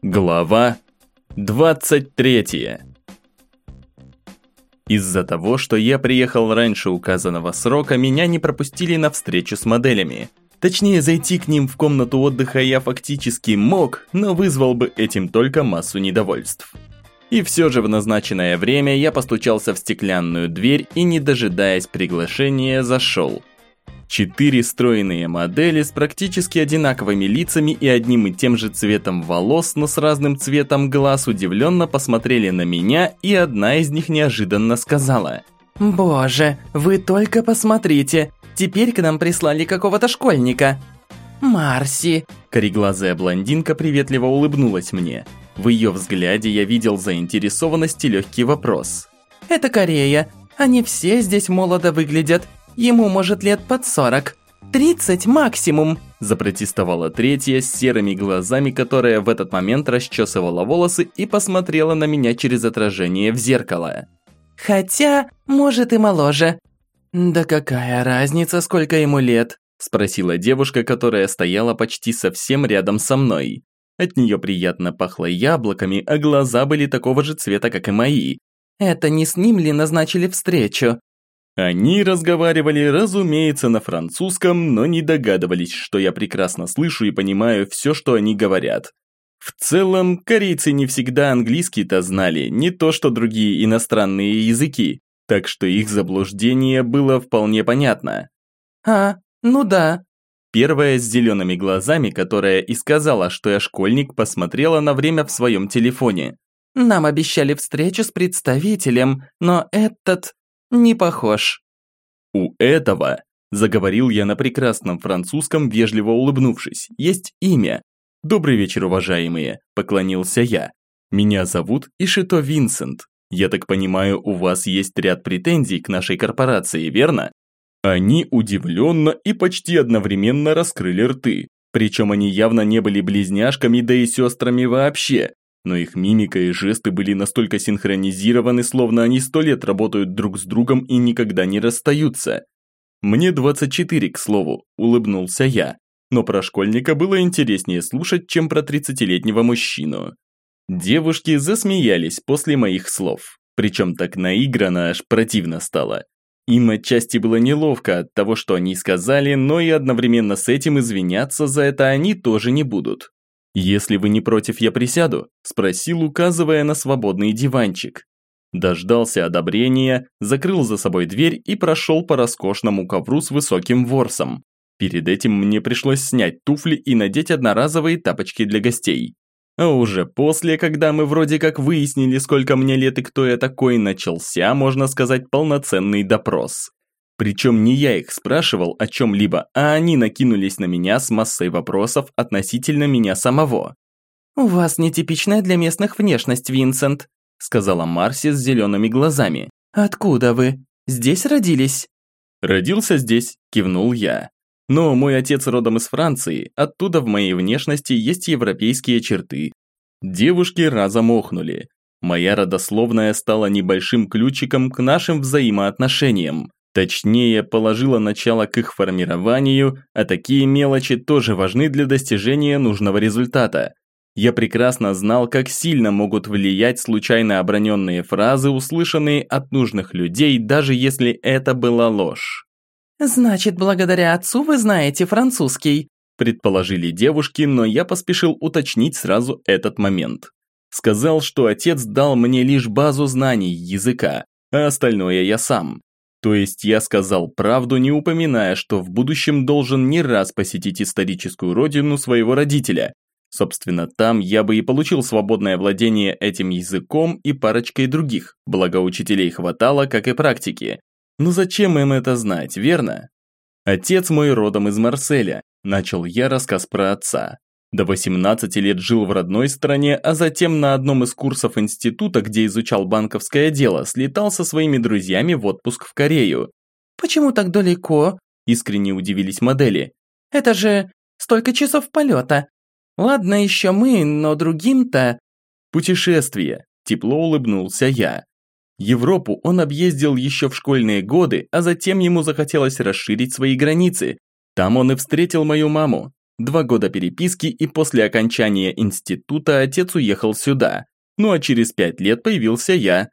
Глава 23 Из-за того, что я приехал раньше указанного срока, меня не пропустили на встречу с моделями. Точнее, зайти к ним в комнату отдыха я фактически мог, но вызвал бы этим только массу недовольств. И все же в назначенное время я постучался в стеклянную дверь и, не дожидаясь приглашения, зашел. Четыре стройные модели с практически одинаковыми лицами и одним и тем же цветом волос, но с разным цветом глаз удивленно посмотрели на меня, и одна из них неожиданно сказала «Боже, вы только посмотрите, теперь к нам прислали какого-то школьника». «Марси!» Кореглазая блондинка приветливо улыбнулась мне. В ее взгляде я видел заинтересованность и легкий вопрос. «Это Корея. Они все здесь молодо выглядят. Ему, может, лет под сорок. Тридцать максимум!» Запротестовала третья с серыми глазами, которая в этот момент расчесывала волосы и посмотрела на меня через отражение в зеркало. «Хотя, может, и моложе». «Да какая разница, сколько ему лет?» Спросила девушка, которая стояла почти совсем рядом со мной. От нее приятно пахло яблоками, а глаза были такого же цвета, как и мои. «Это не с ним ли назначили встречу?» Они разговаривали, разумеется, на французском, но не догадывались, что я прекрасно слышу и понимаю все, что они говорят. В целом, корейцы не всегда английский-то знали, не то что другие иностранные языки, так что их заблуждение было вполне понятно. «А, ну да». Первая с зелеными глазами, которая и сказала, что я школьник, посмотрела на время в своем телефоне. «Нам обещали встречу с представителем, но этот не похож. У этого, заговорил я на прекрасном французском, вежливо улыбнувшись, есть имя. Добрый вечер, уважаемые, поклонился я. Меня зовут Ишито Винсент. Я так понимаю, у вас есть ряд претензий к нашей корпорации, верно? Они удивленно и почти одновременно раскрыли рты. Причем они явно не были близняшками, да и сестрами вообще но их мимика и жесты были настолько синхронизированы, словно они сто лет работают друг с другом и никогда не расстаются. «Мне 24, к слову», – улыбнулся я. Но про школьника было интереснее слушать, чем про 30-летнего мужчину. Девушки засмеялись после моих слов. Причем так наигранно аж противно стало. Им отчасти было неловко от того, что они сказали, но и одновременно с этим извиняться за это они тоже не будут. «Если вы не против, я присяду?» – спросил, указывая на свободный диванчик. Дождался одобрения, закрыл за собой дверь и прошел по роскошному ковру с высоким ворсом. Перед этим мне пришлось снять туфли и надеть одноразовые тапочки для гостей. А уже после, когда мы вроде как выяснили, сколько мне лет и кто я такой, начался, можно сказать, полноценный допрос. Причем не я их спрашивал о чем-либо, а они накинулись на меня с массой вопросов относительно меня самого. «У вас нетипичная для местных внешность, Винсент», сказала Марси с зелеными глазами. «Откуда вы? Здесь родились?» «Родился здесь», кивнул я. «Но мой отец родом из Франции, оттуда в моей внешности есть европейские черты». Девушки разом охнули. Моя родословная стала небольшим ключиком к нашим взаимоотношениям. Точнее, положила начало к их формированию, а такие мелочи тоже важны для достижения нужного результата. Я прекрасно знал, как сильно могут влиять случайно оброненные фразы, услышанные от нужных людей, даже если это была ложь. «Значит, благодаря отцу вы знаете французский», предположили девушки, но я поспешил уточнить сразу этот момент. Сказал, что отец дал мне лишь базу знаний языка, а остальное я сам. То есть я сказал правду, не упоминая, что в будущем должен не раз посетить историческую родину своего родителя. Собственно, там я бы и получил свободное владение этим языком и парочкой других, благо учителей хватало, как и практики. Но зачем им это знать, верно? Отец мой родом из Марселя, начал я рассказ про отца. До 18 лет жил в родной стране, а затем на одном из курсов института, где изучал банковское дело, слетал со своими друзьями в отпуск в Корею. «Почему так далеко?» – искренне удивились модели. «Это же столько часов полета. Ладно еще мы, но другим-то...» «Путешествие», – тепло улыбнулся я. Европу он объездил еще в школьные годы, а затем ему захотелось расширить свои границы. Там он и встретил мою маму, Два года переписки и после окончания института отец уехал сюда. Ну а через пять лет появился я.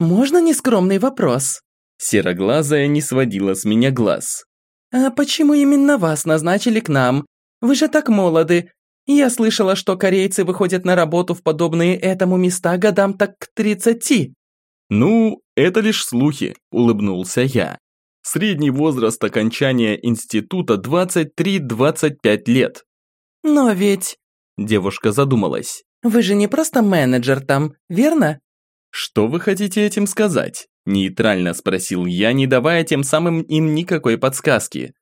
«Можно нескромный вопрос?» Сероглазая не сводила с меня глаз. «А почему именно вас назначили к нам? Вы же так молоды. Я слышала, что корейцы выходят на работу в подобные этому места годам так к тридцати». «Ну, это лишь слухи», – улыбнулся я. Средний возраст окончания института 23-25 лет. «Но ведь...» – девушка задумалась. «Вы же не просто менеджер там, верно?» «Что вы хотите этим сказать?» Нейтрально спросил я, не давая тем самым им никакой подсказки.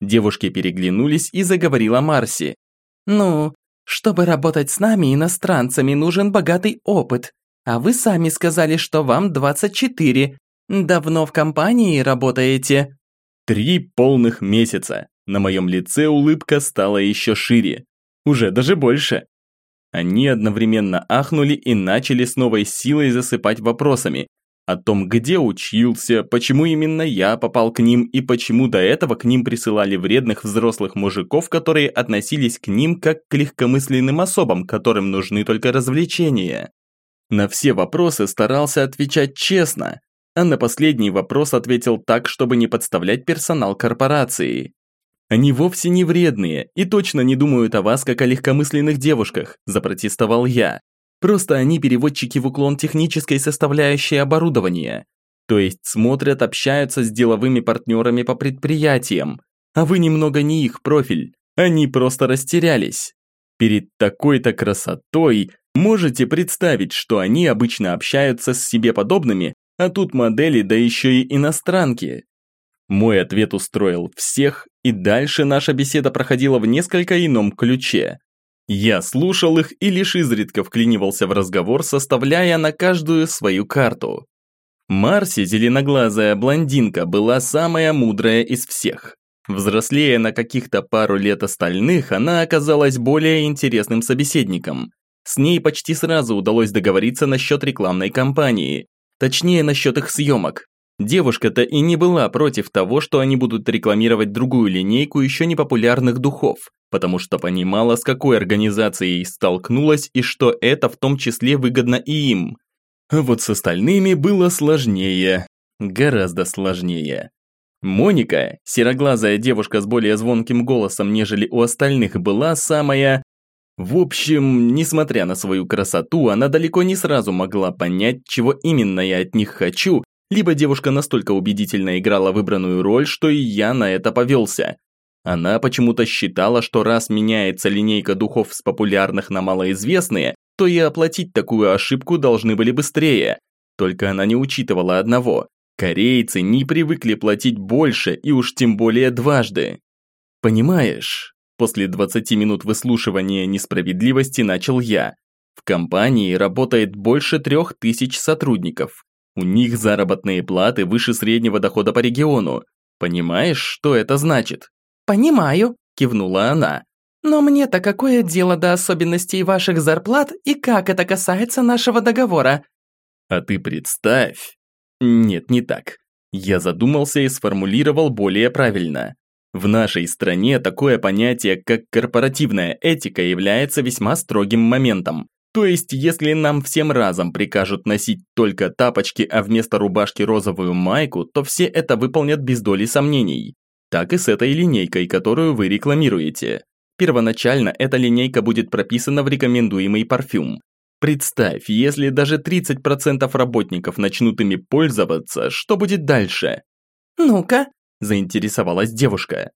Девушки переглянулись и заговорила Марси. «Ну, чтобы работать с нами, иностранцами, нужен богатый опыт. А вы сами сказали, что вам 24. Давно в компании работаете?» «Три полных месяца». На моем лице улыбка стала еще шире. Уже даже больше. Они одновременно ахнули и начали с новой силой засыпать вопросами, о том, где учился, почему именно я попал к ним и почему до этого к ним присылали вредных взрослых мужиков, которые относились к ним как к легкомысленным особам, которым нужны только развлечения. На все вопросы старался отвечать честно, а на последний вопрос ответил так, чтобы не подставлять персонал корпорации. Они вовсе не вредные и точно не думают о вас как о легкомысленных девушках, запротестовал я. Просто они переводчики в уклон технической составляющей оборудования. То есть смотрят, общаются с деловыми партнерами по предприятиям. А вы немного не их профиль. Они просто растерялись. Перед такой-то красотой можете представить, что они обычно общаются с себе подобными, а тут модели, да еще и иностранки. Мой ответ устроил всех, и дальше наша беседа проходила в несколько ином ключе. Я слушал их и лишь изредка вклинивался в разговор, составляя на каждую свою карту. Марси, зеленоглазая блондинка, была самая мудрая из всех. Взрослея на каких-то пару лет остальных, она оказалась более интересным собеседником. С ней почти сразу удалось договориться насчет рекламной кампании, точнее насчет их съемок. Девушка-то и не была против того, что они будут рекламировать другую линейку еще не популярных духов потому что понимала, с какой организацией столкнулась и что это в том числе выгодно и им. А вот с остальными было сложнее. Гораздо сложнее. Моника, сероглазая девушка с более звонким голосом, нежели у остальных, была самая... В общем, несмотря на свою красоту, она далеко не сразу могла понять, чего именно я от них хочу, либо девушка настолько убедительно играла выбранную роль, что и я на это повелся. Она почему-то считала, что раз меняется линейка духов с популярных на малоизвестные, то и оплатить такую ошибку должны были быстрее. Только она не учитывала одного. Корейцы не привыкли платить больше и уж тем более дважды. Понимаешь, после 20 минут выслушивания несправедливости начал я. В компании работает больше трех тысяч сотрудников. У них заработные платы выше среднего дохода по региону. Понимаешь, что это значит? «Понимаю», – кивнула она. «Но мне-то какое дело до особенностей ваших зарплат и как это касается нашего договора?» «А ты представь...» «Нет, не так. Я задумался и сформулировал более правильно. В нашей стране такое понятие, как корпоративная этика, является весьма строгим моментом. То есть, если нам всем разом прикажут носить только тапочки, а вместо рубашки розовую майку, то все это выполнят без доли сомнений так и с этой линейкой, которую вы рекламируете. Первоначально эта линейка будет прописана в рекомендуемый парфюм. Представь, если даже 30% работников начнут ими пользоваться, что будет дальше? «Ну-ка», – заинтересовалась девушка.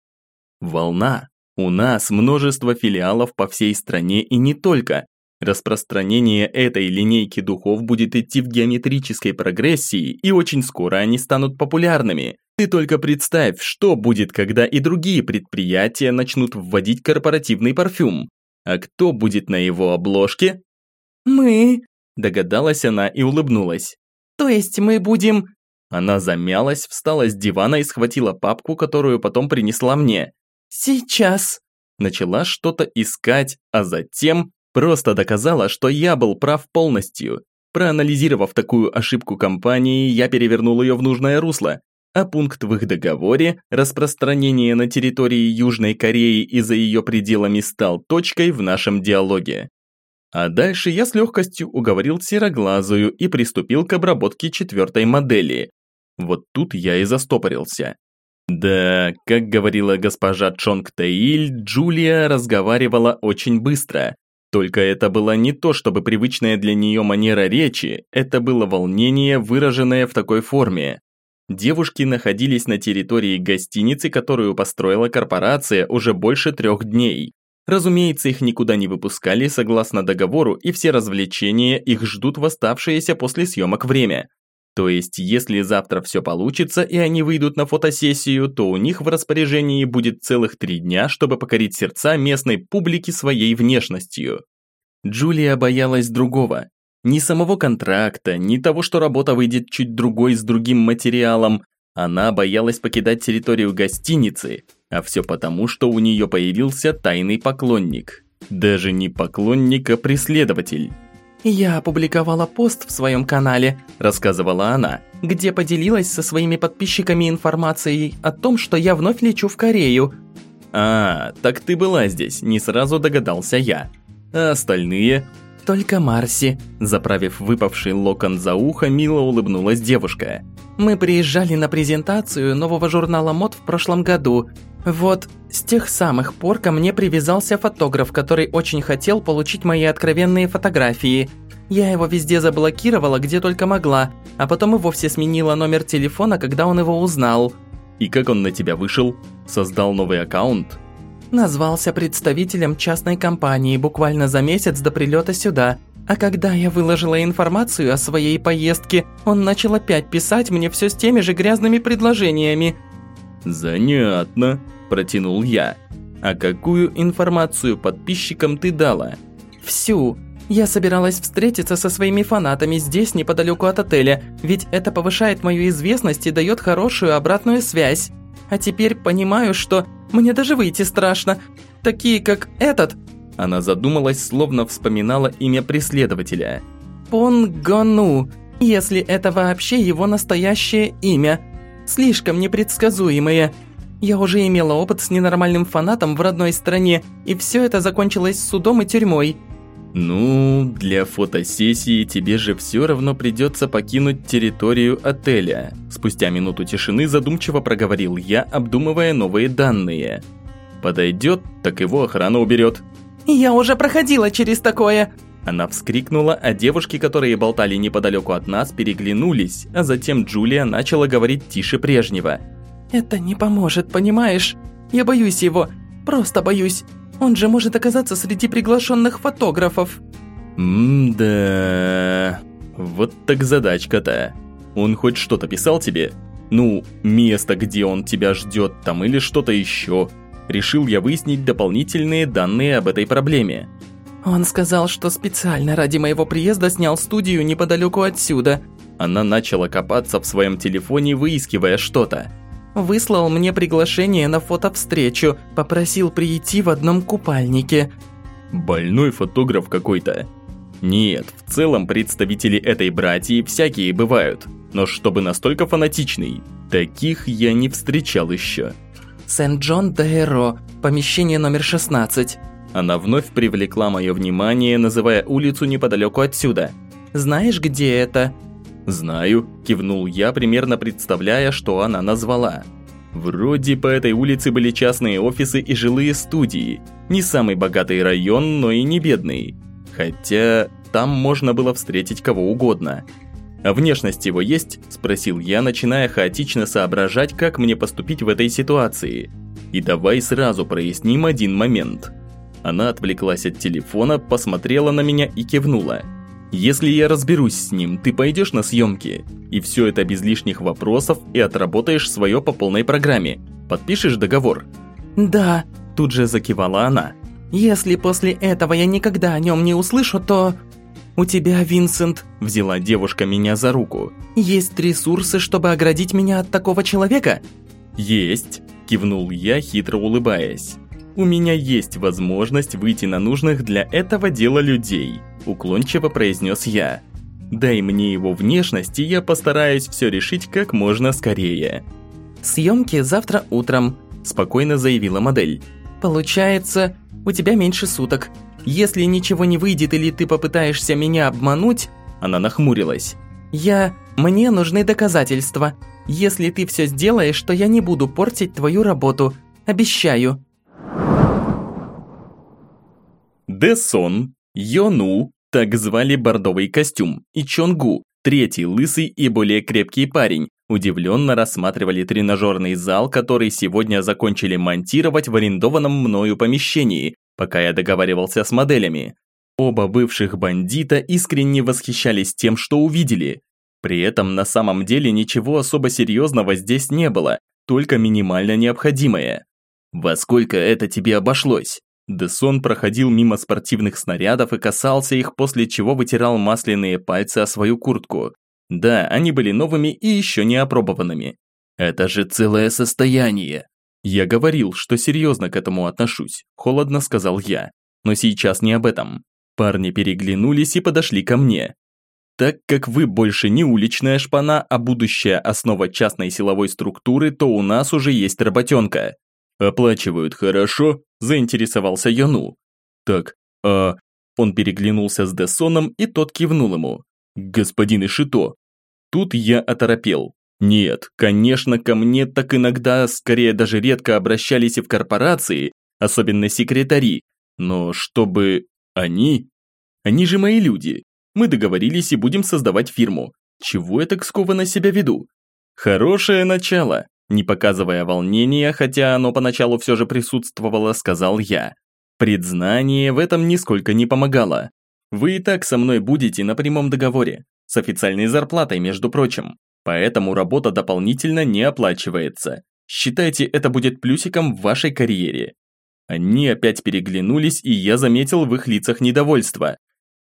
«Волна. У нас множество филиалов по всей стране и не только. Распространение этой линейки духов будет идти в геометрической прогрессии, и очень скоро они станут популярными. Ты только представь, что будет, когда и другие предприятия начнут вводить корпоративный парфюм. А кто будет на его обложке? Мы, догадалась она и улыбнулась. То есть мы будем... Она замялась, встала с дивана и схватила папку, которую потом принесла мне. Сейчас. Начала что-то искать, а затем просто доказала, что я был прав полностью. Проанализировав такую ошибку компании, я перевернул ее в нужное русло. а пункт в их договоре, распространение на территории Южной Кореи и за ее пределами стал точкой в нашем диалоге. А дальше я с легкостью уговорил Сероглазую и приступил к обработке четвертой модели. Вот тут я и застопорился. Да, как говорила госпожа Чонг Таиль, Джулия разговаривала очень быстро. Только это была не то, чтобы привычная для нее манера речи, это было волнение, выраженное в такой форме. Девушки находились на территории гостиницы, которую построила корпорация уже больше трех дней. Разумеется, их никуда не выпускали согласно договору, и все развлечения их ждут в оставшееся после съемок время. То есть, если завтра все получится и они выйдут на фотосессию, то у них в распоряжении будет целых три дня, чтобы покорить сердца местной публики своей внешностью. Джулия боялась другого. Ни самого контракта, ни того, что работа выйдет чуть другой с другим материалом. Она боялась покидать территорию гостиницы, а все потому, что у нее появился тайный поклонник. Даже не поклонник, а преследователь. «Я опубликовала пост в своем канале», – рассказывала она, где поделилась со своими подписчиками информацией о том, что я вновь лечу в Корею. «А, так ты была здесь, не сразу догадался я. А остальные?» «Только Марси», – заправив выпавший локон за ухо, мило улыбнулась девушка. «Мы приезжали на презентацию нового журнала мод в прошлом году. Вот с тех самых пор ко мне привязался фотограф, который очень хотел получить мои откровенные фотографии. Я его везде заблокировала, где только могла, а потом и вовсе сменила номер телефона, когда он его узнал. И как он на тебя вышел? Создал новый аккаунт? Назвался представителем частной компании буквально за месяц до прилета сюда. А когда я выложила информацию о своей поездке, он начал опять писать мне все с теми же грязными предложениями – «Занятно», – протянул я. «А какую информацию подписчикам ты дала?» «Всю. Я собиралась встретиться со своими фанатами здесь, неподалеку от отеля, ведь это повышает мою известность и дает хорошую обратную связь. А теперь понимаю, что мне даже выйти страшно. Такие, как этот». Она задумалась, словно вспоминала имя преследователя. Пон Гону, если это вообще его настоящее имя – слишком непредсказуемые. Я уже имела опыт с ненормальным фанатом в родной стране, и все это закончилось судом и тюрьмой. Ну, для фотосессии тебе же все равно придется покинуть территорию отеля. Спустя минуту тишины задумчиво проговорил я, обдумывая новые данные. Подойдет, так его охрана уберет. Я уже проходила через такое. Она вскрикнула, а девушки, которые болтали неподалеку от нас, переглянулись, а затем Джулия начала говорить тише прежнего. «Это не поможет, понимаешь? Я боюсь его, просто боюсь. Он же может оказаться среди приглашенных фотографов». «М-да... Вот так задачка-то. Он хоть что-то писал тебе? Ну, место, где он тебя ждет там или что-то еще?» Решил я выяснить дополнительные данные об этой проблеме. Он сказал, что специально ради моего приезда снял студию неподалеку отсюда. Она начала копаться в своем телефоне, выискивая что-то. Выслал мне приглашение на фотовстречу, попросил прийти в одном купальнике. Больной фотограф какой-то. Нет, в целом представители этой братьи всякие бывают, но чтобы настолько фанатичный, таких я не встречал еще. Сент-Джон-де-Эро, помещение номер 16. Она вновь привлекла мое внимание, называя улицу неподалеку отсюда. «Знаешь, где это?» «Знаю», – кивнул я, примерно представляя, что она назвала. Вроде по этой улице были частные офисы и жилые студии. Не самый богатый район, но и не бедный. Хотя там можно было встретить кого угодно. «А внешность его есть?» – спросил я, начиная хаотично соображать, как мне поступить в этой ситуации. И давай сразу проясним один момент – она отвлеклась от телефона, посмотрела на меня и кивнула. «Если я разберусь с ним, ты пойдешь на съемки. И все это без лишних вопросов и отработаешь свое по полной программе. Подпишешь договор?» «Да», – тут же закивала она. «Если после этого я никогда о нем не услышу, то...» «У тебя, Винсент», – взяла девушка меня за руку. «Есть ресурсы, чтобы оградить меня от такого человека?» «Есть», – кивнул я, хитро улыбаясь. «У меня есть возможность выйти на нужных для этого дела людей», – уклончиво произнес я. «Дай мне его внешность, и я постараюсь все решить как можно скорее». Съемки завтра утром», – спокойно заявила модель. «Получается, у тебя меньше суток. Если ничего не выйдет или ты попытаешься меня обмануть...» Она нахмурилась. «Я... Мне нужны доказательства. Если ты все сделаешь, то я не буду портить твою работу. Обещаю». Десон, Йону, так звали бордовый костюм, и Чонгу, третий лысый и более крепкий парень, удивленно рассматривали тренажерный зал, который сегодня закончили монтировать в арендованном мною помещении, пока я договаривался с моделями. Оба бывших бандита искренне восхищались тем, что увидели. При этом на самом деле ничего особо серьезного здесь не было, только минимально необходимое. «Во сколько это тебе обошлось?» Десон проходил мимо спортивных снарядов и касался их, после чего вытирал масляные пальцы о свою куртку. Да, они были новыми и еще не опробованными. Это же целое состояние. Я говорил, что серьезно к этому отношусь, холодно сказал я. Но сейчас не об этом. Парни переглянулись и подошли ко мне. Так как вы больше не уличная шпана, а будущая основа частной силовой структуры, то у нас уже есть работенка. Оплачивают хорошо, заинтересовался Яну. Так, а... Он переглянулся с Десоном, и тот кивнул ему. «Господин Ишито, Тут я оторопел. Нет, конечно, ко мне так иногда, скорее даже редко обращались и в корпорации, особенно секретари. Но чтобы они... Они же мои люди. Мы договорились и будем создавать фирму. Чего я так скованно себя веду? Хорошее начало. Не показывая волнения, хотя оно поначалу все же присутствовало, сказал я. Предзнание в этом нисколько не помогало. Вы и так со мной будете на прямом договоре с официальной зарплатой, между прочим. Поэтому работа дополнительно не оплачивается. Считайте, это будет плюсиком в вашей карьере. Они опять переглянулись, и я заметил в их лицах недовольство.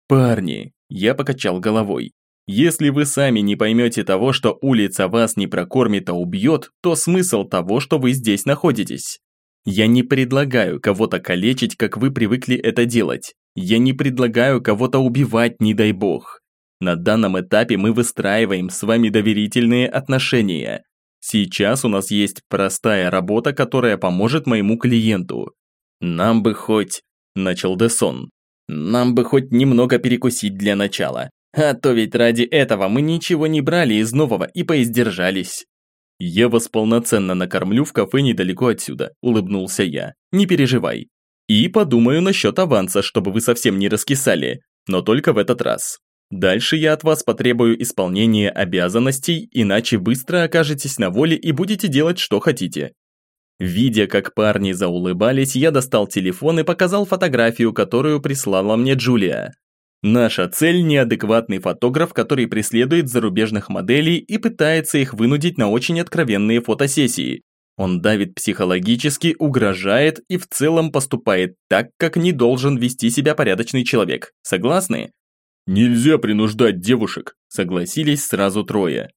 «Парни», – я покачал головой, – «если вы сами не поймете того, что улица вас не прокормит, а убьет, то смысл того, что вы здесь находитесь. Я не предлагаю кого-то калечить, как вы привыкли это делать. Я не предлагаю кого-то убивать, не дай бог. На данном этапе мы выстраиваем с вами доверительные отношения. Сейчас у нас есть простая работа, которая поможет моему клиенту. Нам бы хоть... Начал Десон. Нам бы хоть немного перекусить для начала. А то ведь ради этого мы ничего не брали из нового и поиздержались. «Я вас полноценно накормлю в кафе недалеко отсюда», – улыбнулся я. «Не переживай. И подумаю насчет аванса, чтобы вы совсем не раскисали. Но только в этот раз. Дальше я от вас потребую исполнения обязанностей, иначе быстро окажетесь на воле и будете делать, что хотите. Видя, как парни заулыбались, я достал телефон и показал фотографию, которую прислала мне Джулия. Наша цель – неадекватный фотограф, который преследует зарубежных моделей и пытается их вынудить на очень откровенные фотосессии. Он давит психологически, угрожает и в целом поступает так, как не должен вести себя порядочный человек. Согласны? «Нельзя принуждать девушек», – согласились сразу трое.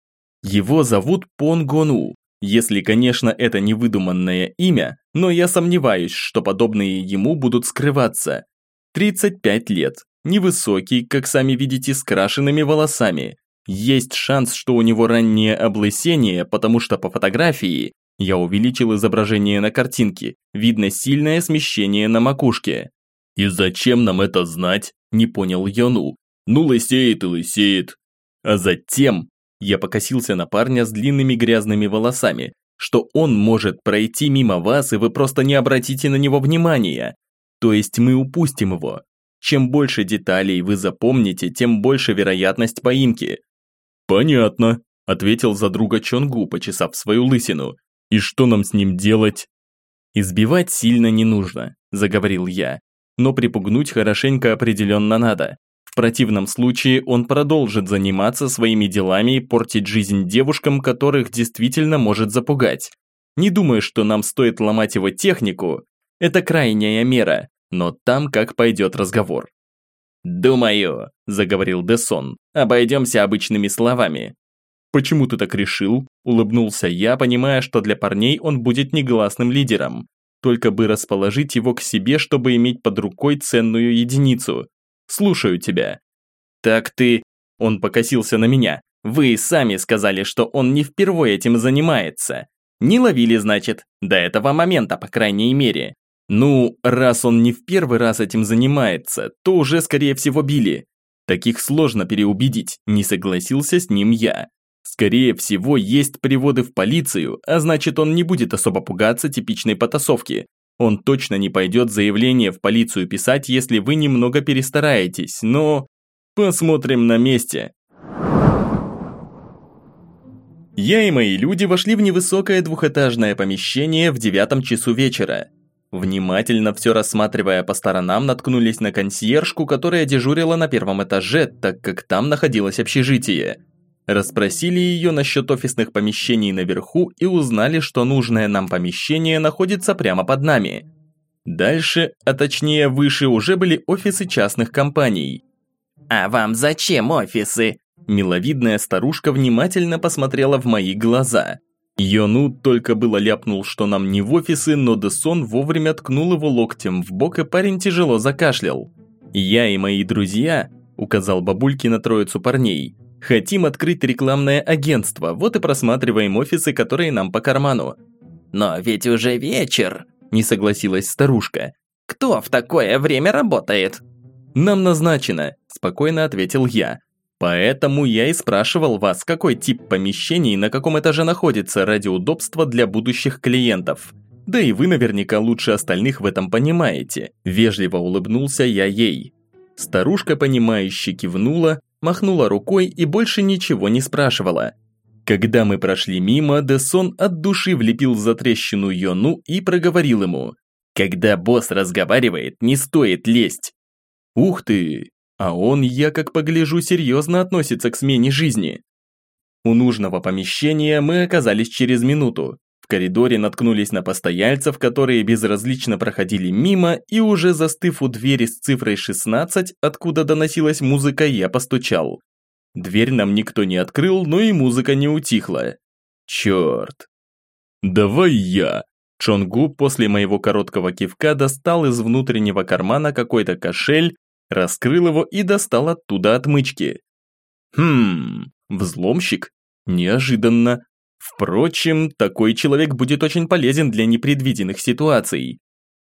Его зовут Пон Гону, если, конечно, это не выдуманное имя, но я сомневаюсь, что подобные ему будут скрываться. 35 лет, невысокий, как сами видите, с крашенными волосами. Есть шанс, что у него раннее облысение, потому что по фотографии, я увеличил изображение на картинке, видно сильное смещение на макушке. «И зачем нам это знать?» – не понял Йону. Ну, лысеет и лысеет. А затем я покосился на парня с длинными грязными волосами, что он может пройти мимо вас, и вы просто не обратите на него внимания. То есть мы упустим его. Чем больше деталей вы запомните, тем больше вероятность поимки. Понятно, ответил за друга Чонгу, почесав свою лысину. И что нам с ним делать? Избивать сильно не нужно, заговорил я. Но припугнуть хорошенько определенно надо. В противном случае он продолжит заниматься своими делами и портить жизнь девушкам, которых действительно может запугать. Не думаю, что нам стоит ломать его технику. Это крайняя мера, но там как пойдет разговор. «Думаю», – заговорил Десон, – «обойдемся обычными словами». «Почему ты так решил?» – улыбнулся я, понимая, что для парней он будет негласным лидером. Только бы расположить его к себе, чтобы иметь под рукой ценную единицу. Слушаю тебя». «Так ты...» Он покосился на меня. «Вы сами сказали, что он не впервые этим занимается. Не ловили, значит, до этого момента, по крайней мере. Ну, раз он не в первый раз этим занимается, то уже, скорее всего, били. Таких сложно переубедить, не согласился с ним я. Скорее всего, есть приводы в полицию, а значит, он не будет особо пугаться типичной потасовки. Он точно не пойдет заявление в полицию писать, если вы немного перестараетесь, но... Посмотрим на месте. Я и мои люди вошли в невысокое двухэтажное помещение в девятом часу вечера. Внимательно все рассматривая по сторонам, наткнулись на консьержку, которая дежурила на первом этаже, так как там находилось общежитие. Расспросили ее насчет офисных помещений наверху и узнали, что нужное нам помещение находится прямо под нами. Дальше, а точнее выше, уже были офисы частных компаний. «А вам зачем офисы?» Миловидная старушка внимательно посмотрела в мои глаза. Йону только было ляпнул, что нам не в офисы, но Десон вовремя ткнул его локтем в бок, и парень тяжело закашлял. «Я и мои друзья», – указал бабульки на троицу парней – Хотим открыть рекламное агентство, вот и просматриваем офисы, которые нам по карману. Но ведь уже вечер, не согласилась старушка. Кто в такое время работает? Нам назначено, спокойно ответил я. Поэтому я и спрашивал вас, какой тип помещений на каком этаже находится ради удобства для будущих клиентов. Да и вы наверняка лучше остальных в этом понимаете. Вежливо улыбнулся я ей. Старушка, понимающе кивнула, махнула рукой и больше ничего не спрашивала. Когда мы прошли мимо, Десон от души влепил за трещину Йону и проговорил ему. «Когда босс разговаривает, не стоит лезть». «Ух ты! А он, я как погляжу, серьезно относится к смене жизни». У нужного помещения мы оказались через минуту коридоре наткнулись на постояльцев, которые безразлично проходили мимо, и уже застыв у двери с цифрой 16, откуда доносилась музыка, я постучал. Дверь нам никто не открыл, но и музыка не утихла. Черт. «Давай я!» Чонгу после моего короткого кивка достал из внутреннего кармана какой-то кошель, раскрыл его и достал оттуда отмычки. Хм, взломщик? Неожиданно. Впрочем, такой человек будет очень полезен для непредвиденных ситуаций.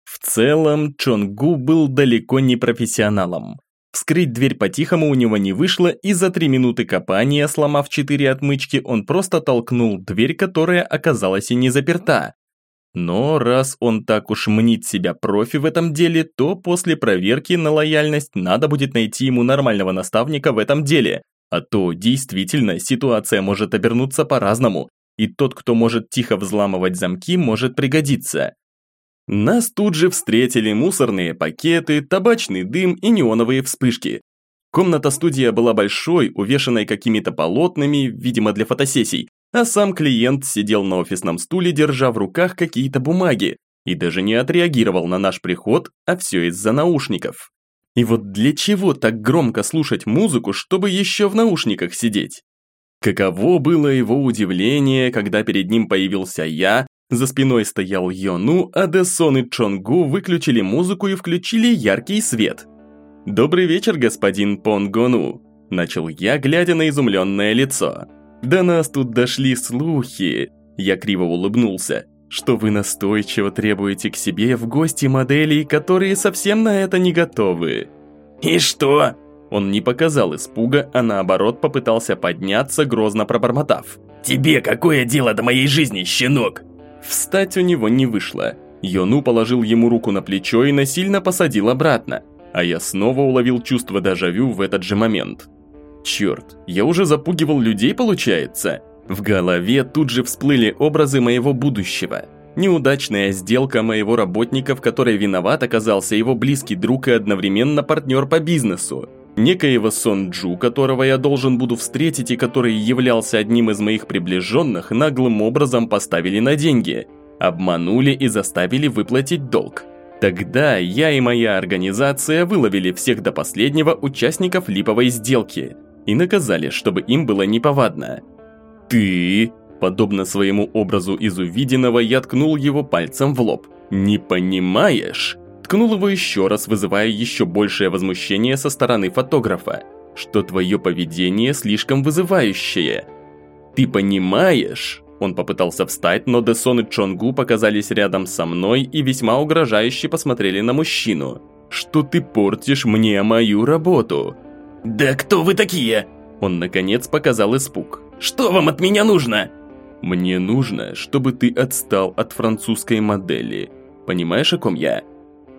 В целом, Чонгу был далеко не профессионалом. Вскрыть дверь по-тихому у него не вышло, и за три минуты копания, сломав четыре отмычки, он просто толкнул дверь, которая оказалась и не заперта. Но раз он так уж мнит себя профи в этом деле, то после проверки на лояльность надо будет найти ему нормального наставника в этом деле, а то действительно ситуация может обернуться по-разному, и тот, кто может тихо взламывать замки, может пригодиться. Нас тут же встретили мусорные пакеты, табачный дым и неоновые вспышки. Комната-студия была большой, увешанной какими-то полотнами, видимо для фотосессий, а сам клиент сидел на офисном стуле, держа в руках какие-то бумаги, и даже не отреагировал на наш приход, а все из-за наушников. И вот для чего так громко слушать музыку, чтобы еще в наушниках сидеть? Каково было его удивление, когда перед ним появился я, за спиной стоял Йону, а Десон и Чонгу выключили музыку и включили яркий свет. «Добрый вечер, господин Понгону», – начал я, глядя на изумленное лицо. «До нас тут дошли слухи», – я криво улыбнулся, «что вы настойчиво требуете к себе в гости моделей, которые совсем на это не готовы». «И что?» Он не показал испуга, а наоборот попытался подняться, грозно пробормотав. «Тебе какое дело до моей жизни, щенок?» Встать у него не вышло. Йону положил ему руку на плечо и насильно посадил обратно. А я снова уловил чувство дежавю в этот же момент. Черт, я уже запугивал людей, получается? В голове тут же всплыли образы моего будущего. Неудачная сделка моего работника, в которой виноват оказался его близкий друг и одновременно партнер по бизнесу некоего Сонджу, которого я должен буду встретить и который являлся одним из моих приближенных, наглым образом поставили на деньги, обманули и заставили выплатить долг. Тогда я и моя организация выловили всех до последнего участников липовой сделки и наказали, чтобы им было неповадно. «Ты...» Подобно своему образу из увиденного, я ткнул его пальцем в лоб. «Не понимаешь?» Ткнул его еще раз, вызывая еще большее возмущение со стороны фотографа, что твое поведение слишком вызывающее. Ты понимаешь? Он попытался встать, но Десон и Чонгу показались рядом со мной и весьма угрожающе посмотрели на мужчину. «Что ты портишь мне мою работу?» «Да кто вы такие?» Он, наконец, показал испуг. «Что вам от меня нужно?» «Мне нужно, чтобы ты отстал от французской модели. Понимаешь, о ком я?»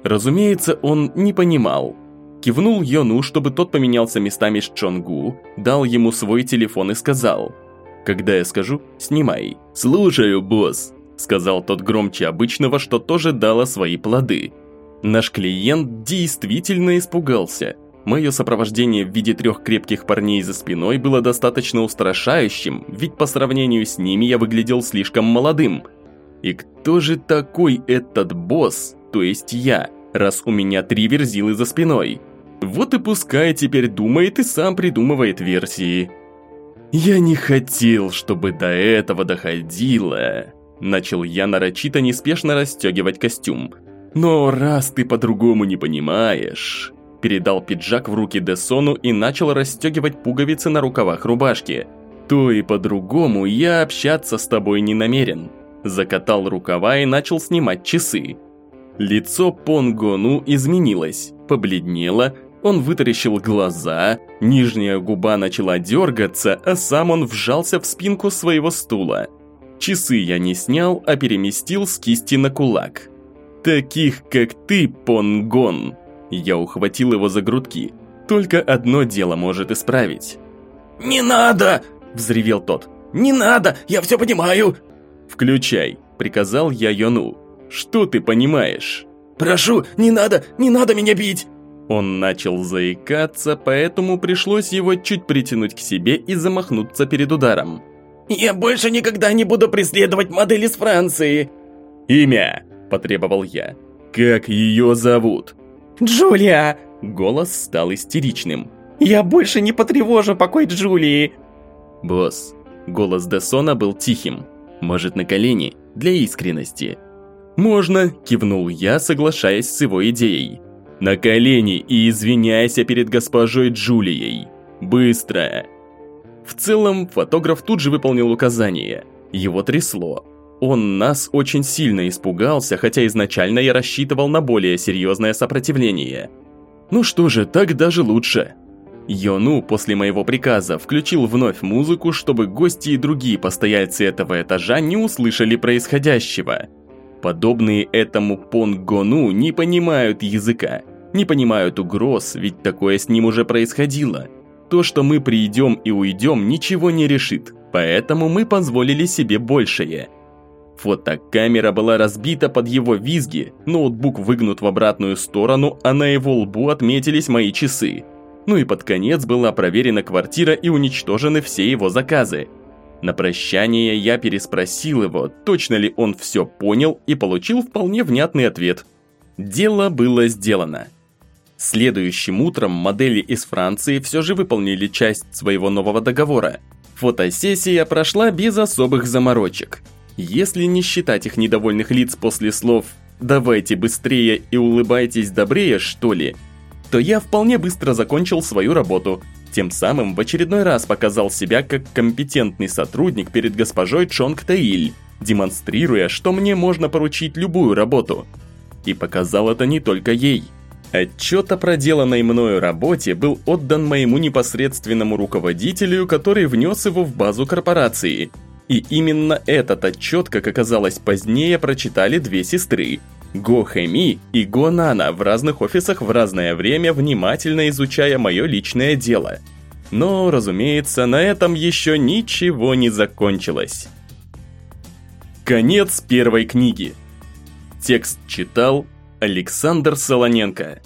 Разумеется, он не понимал. Кивнул Йону, чтобы тот поменялся местами с Чонгу, дал ему свой телефон и сказал «Когда я скажу, снимай». «Слушаю, босс», – сказал тот громче обычного, что тоже дало свои плоды. Наш клиент действительно испугался. Мое сопровождение в виде трех крепких парней за спиной было достаточно устрашающим, ведь по сравнению с ними я выглядел слишком молодым. И кто же такой этот босс, то есть я, раз у меня три верзилы за спиной? Вот и пускай теперь думает и сам придумывает версии. Я не хотел, чтобы до этого доходило. Начал я нарочито неспешно расстегивать костюм. Но раз ты по-другому не понимаешь передал пиджак в руки Десону и начал расстегивать пуговицы на рукавах рубашки. «То и по-другому я общаться с тобой не намерен». Закатал рукава и начал снимать часы. Лицо Понгону изменилось, побледнело, он вытаращил глаза, нижняя губа начала дергаться, а сам он вжался в спинку своего стула. Часы я не снял, а переместил с кисти на кулак. «Таких, как ты, Понгон, я ухватил его за грудки. Только одно дело может исправить. «Не надо!» – взревел тот. «Не надо! Я все понимаю!» «Включай!» – приказал я Йону. «Что ты понимаешь?» «Прошу, не надо! Не надо меня бить!» Он начал заикаться, поэтому пришлось его чуть притянуть к себе и замахнуться перед ударом. «Я больше никогда не буду преследовать модель из Франции!» «Имя!» – потребовал я. «Как ее зовут?» «Джулия!» Голос стал истеричным. «Я больше не потревожу покой Джулии!» «Босс!» Голос Десона был тихим. «Может, на колени? Для искренности?» «Можно!» – кивнул я, соглашаясь с его идеей. «На колени и извиняйся перед госпожой Джулией! Быстро!» В целом, фотограф тут же выполнил указание. Его трясло. Он нас очень сильно испугался, хотя изначально я рассчитывал на более серьезное сопротивление. Ну что же, так даже лучше. Йону после моего приказа включил вновь музыку, чтобы гости и другие постояльцы этого этажа не услышали происходящего. Подобные этому Понгону не понимают языка, не понимают угроз, ведь такое с ним уже происходило. То, что мы придем и уйдем, ничего не решит, поэтому мы позволили себе большее – Фотокамера была разбита под его визги, ноутбук выгнут в обратную сторону, а на его лбу отметились мои часы. Ну и под конец была проверена квартира и уничтожены все его заказы. На прощание я переспросил его, точно ли он все понял и получил вполне внятный ответ. Дело было сделано. Следующим утром модели из Франции все же выполнили часть своего нового договора. Фотосессия прошла без особых заморочек – если не считать их недовольных лиц после слов «давайте быстрее и улыбайтесь добрее, что ли», то я вполне быстро закончил свою работу, тем самым в очередной раз показал себя как компетентный сотрудник перед госпожой Чонг Таиль, демонстрируя, что мне можно поручить любую работу. И показал это не только ей. Отчет о проделанной мною работе был отдан моему непосредственному руководителю, который внес его в базу корпорации – и именно этот отчет, как оказалось позднее, прочитали две сестры. Го Хэми и Го Нана в разных офисах в разное время, внимательно изучая мое личное дело. Но, разумеется, на этом еще ничего не закончилось. Конец первой книги. Текст читал Александр Солоненко.